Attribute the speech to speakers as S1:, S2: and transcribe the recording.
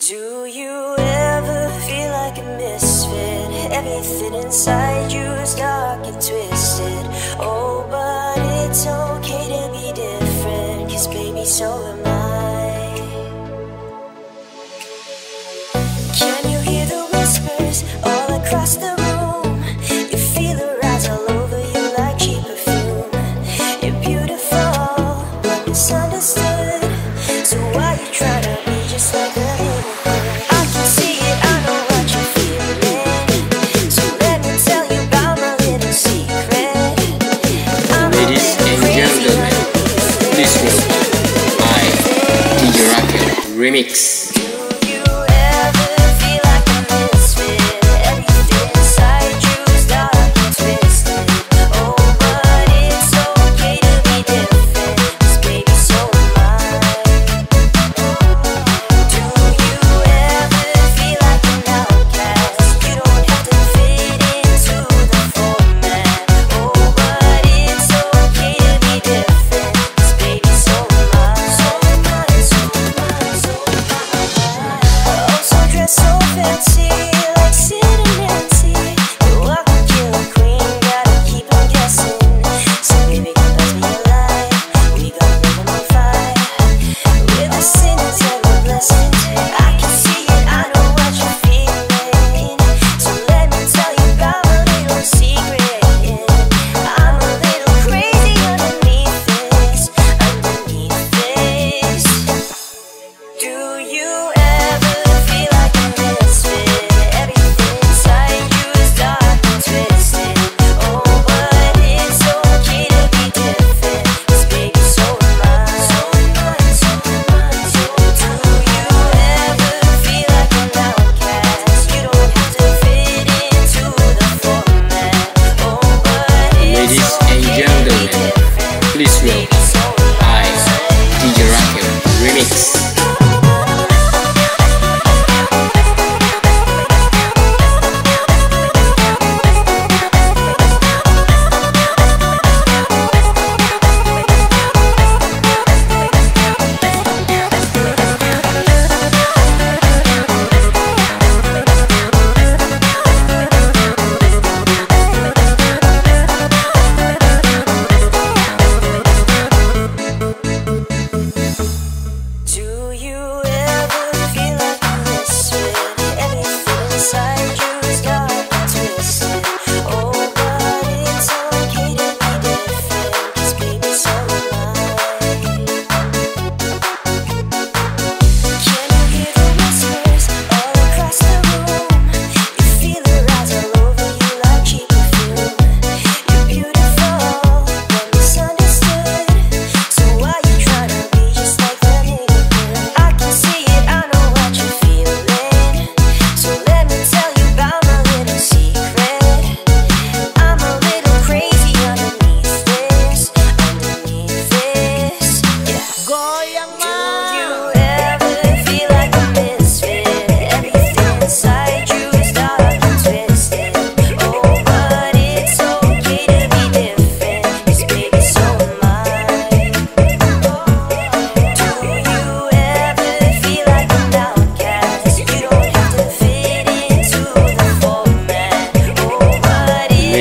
S1: Do you ever feel like a misfit? Everything inside you is dark and twisted. Oh, but it's okay to be different, cause baby, so am I. Can you hear the whispers all across the room? You feel the rise all over you like cheap perfume. You're beautiful, but. Remix.